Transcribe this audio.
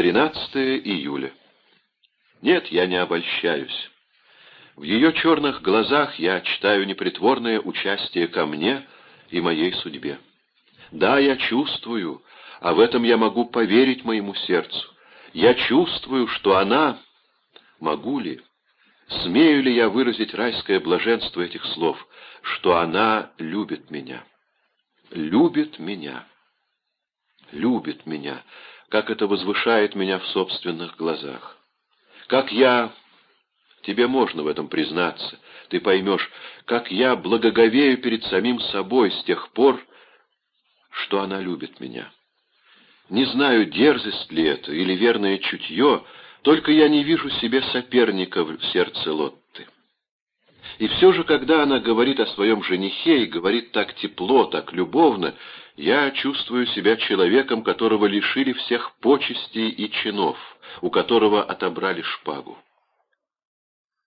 13 июля. Нет, я не обольщаюсь. В ее черных глазах я читаю непритворное участие ко мне и моей судьбе. Да, я чувствую, а в этом я могу поверить моему сердцу. Я чувствую, что она... Могу ли, смею ли я выразить райское блаженство этих слов, что она любит меня? Любит меня. Любит меня, как это возвышает меня в собственных глазах. Как я... Тебе можно в этом признаться. Ты поймешь, как я благоговею перед самим собой с тех пор, что она любит меня. Не знаю, дерзость ли это или верное чутье, только я не вижу себе соперника в сердце Лотты. И все же, когда она говорит о своем женихе и говорит так тепло, так любовно, я чувствую себя человеком, которого лишили всех почестей и чинов, у которого отобрали шпагу.